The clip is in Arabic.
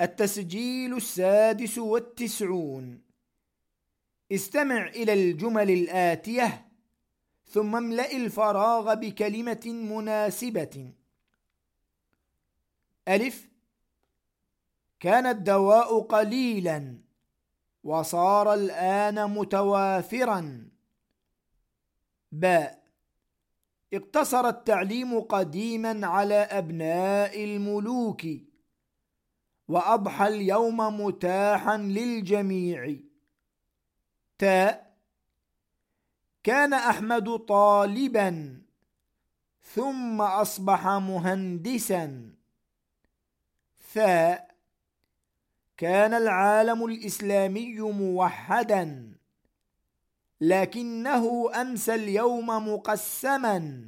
التسجيل السادس والتسعون. استمع إلى الجمل الآتية ثم املأ الفراغ بكلمة مناسبة. ألف. كان الدواء قليلا وصار الآن متوافرا. باء. اقتصر التعليم قديما على أبناء الملوك. وأضحى اليوم متاحا للجميع. تاء كان أحمد طالبا ثم أصبح مهندسا. ثاء كان العالم الإسلامي موحدا لكنه أمسى اليوم مقسما.